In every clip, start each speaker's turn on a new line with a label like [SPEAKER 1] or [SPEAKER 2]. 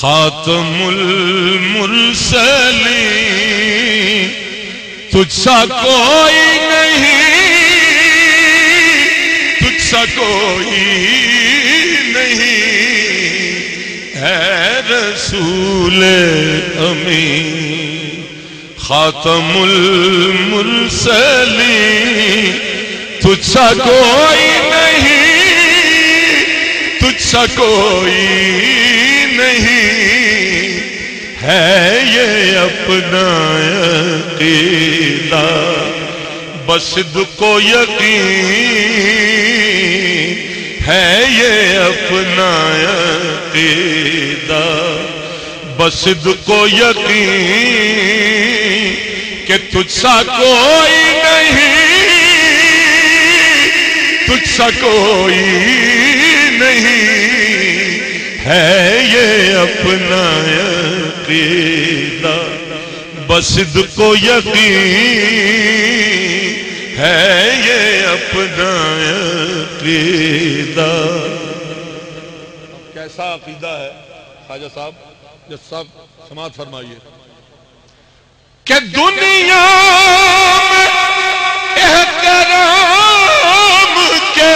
[SPEAKER 1] خاتم المرسلین۔ تجھ سا کوئی نہیں۔ تجھ سا کوئی نہیں۔ ہے رسول امین۔ خاتم المرسلین تجھ سا کوئی نہیں تجھ سا کوئی نہیں۔ ہے یہ اپنا عقیدہ، بس کو یقین۔ ہے یہ اپنا عقیدہ، بس کو یقین۔ تجھ سا کوئی نہیں، تجھ سا کوئی نہیں۔ ہے یہ اپنا عقیدہ، بس کو یقین۔ ہے یہ اپنا عقیدہ۔
[SPEAKER 2] کیسا عقیدہ ہے؟ خواجہ صاحب جس صاحب، سماعت فرمائیے۔
[SPEAKER 1] کہ دنیا میں احترام کے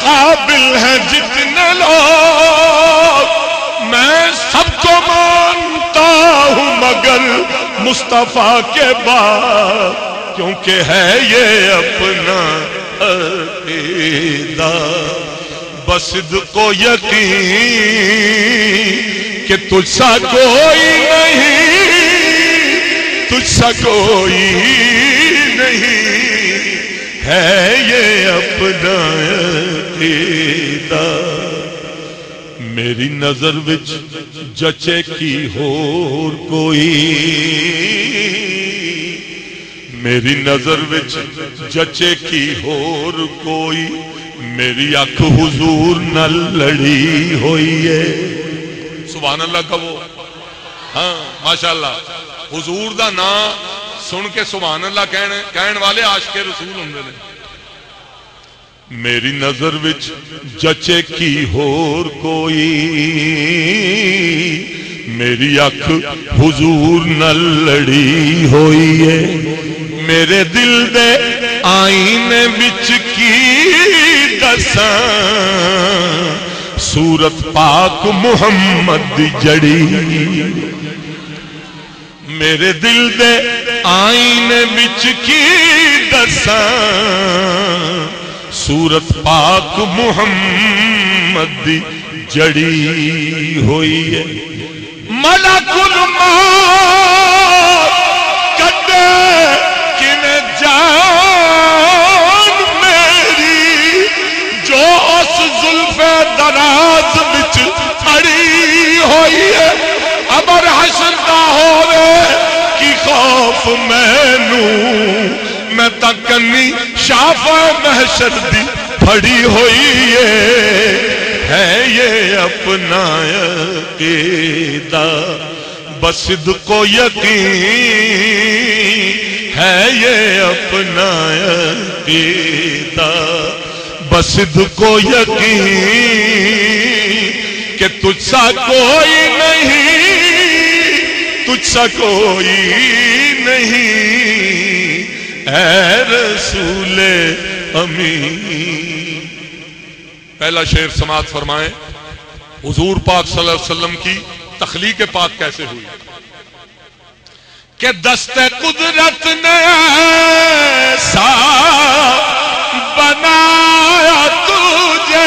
[SPEAKER 1] قابل ہیں جتنے لوگ۔ میں سب کو مانتا ہوں مگر مصطفیٰ کے بعد، کیونکہ ہے یہ اپنا عقیدہ۔ بس کو یقین کہ تجھ سا کوئی نہیں تجھ سا کوئی نہیں ہے یہ اپنا عقیدہ۔ میری نظر وچ جچے کی ہور کوئی۔ میری نظر وچ جچے کی ہور کوئی۔ میری اکھ حضور نہ لڑی ہوئی ہے۔
[SPEAKER 2] سبحان اللہ کہو ہاں ماشاءاللہ۔ حضور دا نام سن کے سبحان اللہ کہنے کہن والے عاشق رسول ہوندے نے۔
[SPEAKER 1] میری نظر وچ جچے کی ہور کوئی؟ میری اکھ حضور نہ لڑی ہوئی ہے۔ میرے دل دے آئینے وچ کی دساں؟ سورت پاک محمد دی جڑی۔ میرے دل دے آئینے وچ کی دساں؟ سورت پاک محمد دی جڑی ہوئی ہے۔ ملک الموت خوف مینو میں تکنی شاف محشر دی پھڑی ہوئی ہے ہے یہ اپنا عقیدہ بس کو یقین ہے یہ اپنا عقیدہ بس کو یقین کہ تجھ سا کوئی نہیں تجھ سا کوئی نہیں۔ اے رسول امین۔
[SPEAKER 2] پہلا شعر سماعت فرمائیں۔ حضور پاک صلی اللہ علیہ وسلم کی تخلیق پاک کیسے ہوئی؟
[SPEAKER 1] کہ دست قدرت نے ایسا بنایا تجھے۔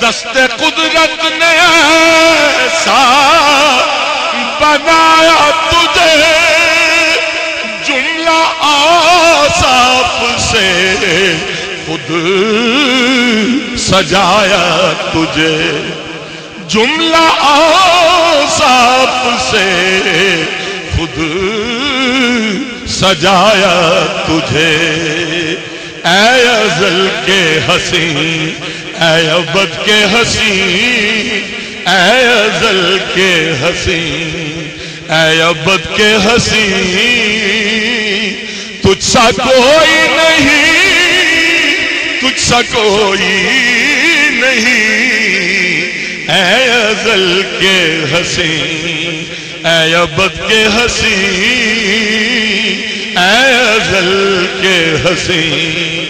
[SPEAKER 1] دست قدرت نے ایسا بنایا تجھے۔ جملہ آصاف سے خود سجایا تجھے۔ جملہ آصاف سے خود سجایا تجھے۔ اے ازل کے حسین، اے ابد کے حسین، اے ازل کے حسین۔ اے ابد کے ہنسی، تجھ سا کوئی نہیں، تجھ سا کوئی نہیں۔ اے ازل کے ہنسی، اے ابد کے ہنسی، اے ازل کے ہنسی۔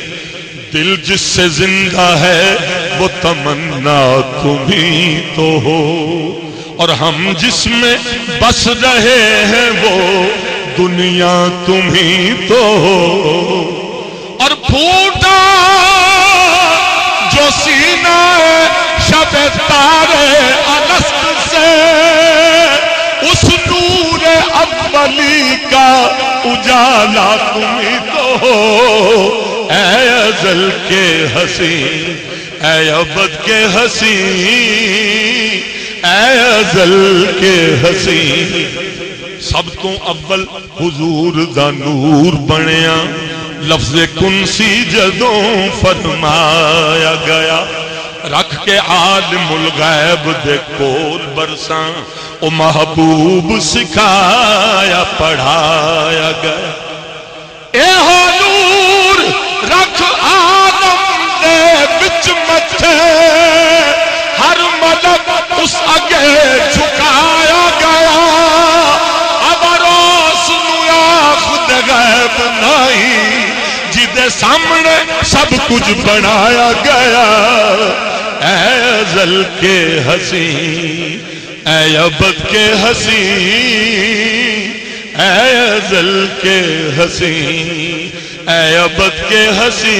[SPEAKER 1] دل جس سے زندہ ہے، وہ تمنا تمہیں تو ہو۔ اور ہم جس میں بس رہے ہیں وہ دنیا تمہیں تو اور پھوٹا جو سینہ شب تارے الست سے، اس نور اولی کا اجالا تمہیں تو۔ اے ازل کے ہنسی اے ابد کے ہنسی اے ازل کے ہنسی سب تو اول حضور دا نور بنیا۔ لفظ کنسی جدوں فرمایا گیا۔ رکھ کے عالم الغیب دے کول برساں۔ او محبوب سکھایا پڑھایا گیا۔ اے ہو جدے سامنے سب کچھ بنایا گیا۔ اے ازل کے ہنسی اے ابد کے ہنسی اے ازل کے ہنسی اے ابد کے ہنسی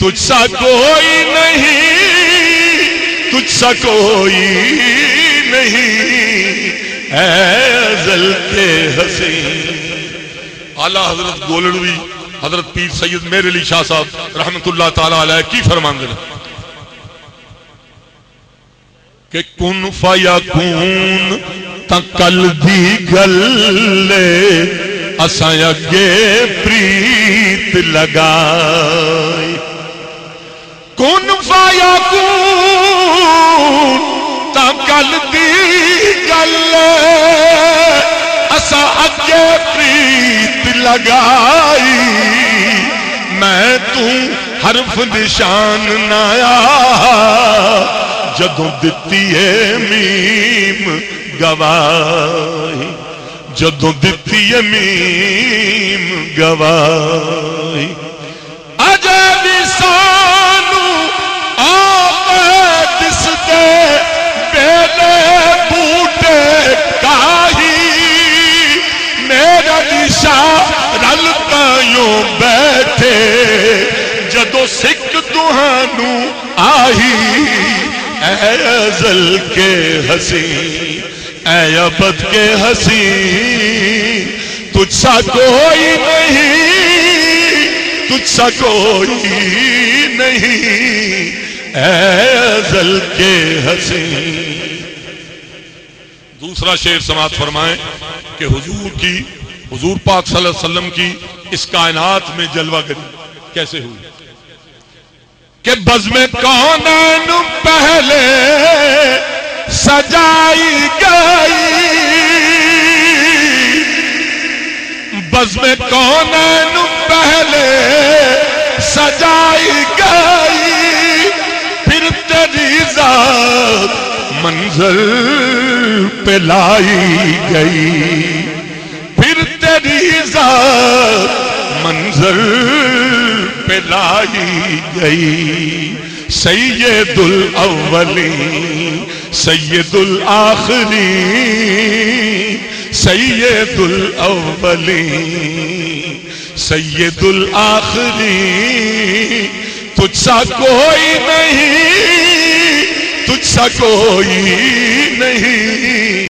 [SPEAKER 1] تجھ سا کوئی نہیں، تجھ سا کوئی نہیں۔ اے ازل کے ہنسی
[SPEAKER 2] اعلی حضرت گولڑوی حضرت پیر سید میرے علی شاہ صاحب رحمت اللہ تعالی علیہ کی فرمان دے
[SPEAKER 1] کہ کن فیا کون تکل دی گلے اساں اگے پریت لگائے کن فیا کون تکل دی گلے اساں اگے پریت لگائی۔ حرف نشان نایا، جدوں دتی ہے میم گواہی، جدوں دتی ہے میم گواہی۔ اجے بھی سانو آپ دس دے بیلے بوٹے کاہی، میرا نشا رلتا یوں بیٹھے۔ جدو سکھ تہانو آئی اے ازل کے ہنسی اے ابد کے ہنسی تجھ سا کوئی نہیں، تجھ سا کوئی نہیں، اے ازل کے ہنسی
[SPEAKER 2] دوسرا شعر سماعت فرمائیں کہ حضور کی، حضور پاک صلی اللہ علیہ وسلم کی اس کائنات میں جلوہ گری۔ کیسے ہوئی؟
[SPEAKER 1] کہ بزم کون پہلے سجائی گئی۔ بزم کون پہلے سجائی گئی۔ پھر تیری ذات منظر پہ لائی گئی۔ پھر تیری ذات منظر لائی گئی۔ سید الاولی سید الاخری سید الاولی سید الاخری تجھ سا کوئی نہیں تجھ سا کوئی نہیں۔